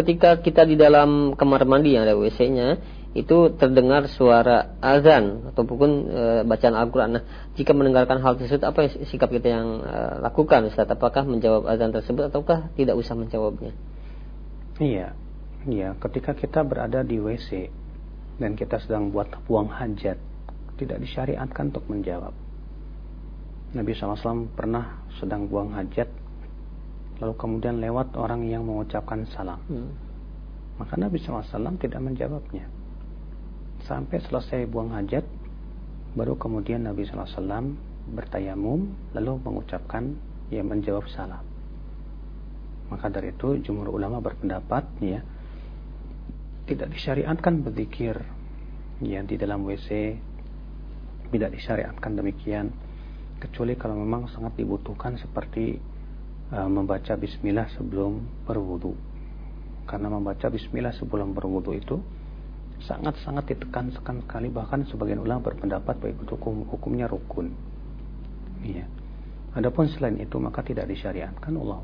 ketika kita di dalam kamar mandi yang ada WC-nya itu terdengar suara azan ataupun e, bacaan Al-Qur'an. Nah, jika mendengarkan hal tersebut apa sikap kita yang e, lakukan Ustaz? Apakah menjawab azan tersebut ataukah tidak usah menjawabnya? Iya. Iya, ketika kita berada di WC dan kita sedang buat buang hajat, tidak disyariatkan untuk menjawab. Nabi SAW pernah sedang buang hajat, lalu kemudian lewat orang yang mengucapkan salam. Hmm. Maka Nabi SAW tidak menjawabnya sampai selesai buang hajat baru kemudian Nabi SAW bertayamum lalu mengucapkan ya menjawab salam maka dari itu jumhur ulama berpendapat ya tidak disyariatkan berzikir ya di dalam WC tidak disyariatkan demikian kecuali kalau memang sangat dibutuhkan seperti membaca bismillah sebelum berwudu karena membaca bismillah sebelum berwudu itu sangat-sangat ditekankan sekali bahkan sebagian ulama berpendapat baik itu hukum hukumnya rukun. Iya. Adapun selain itu maka tidak disyariatkan Allah